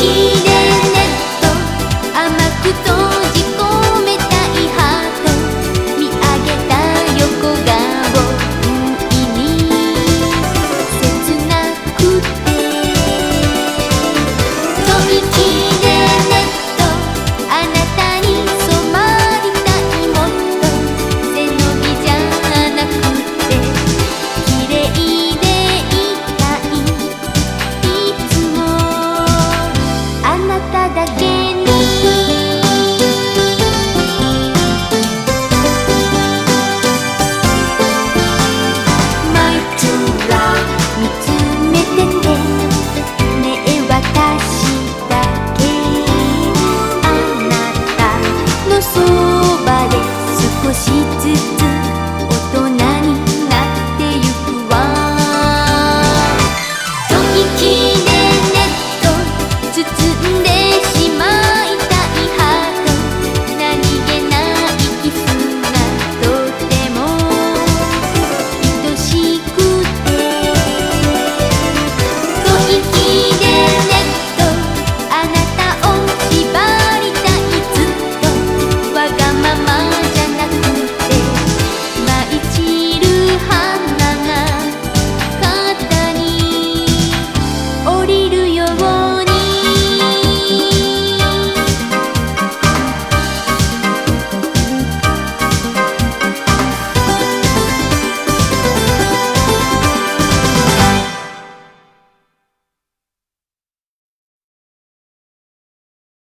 記念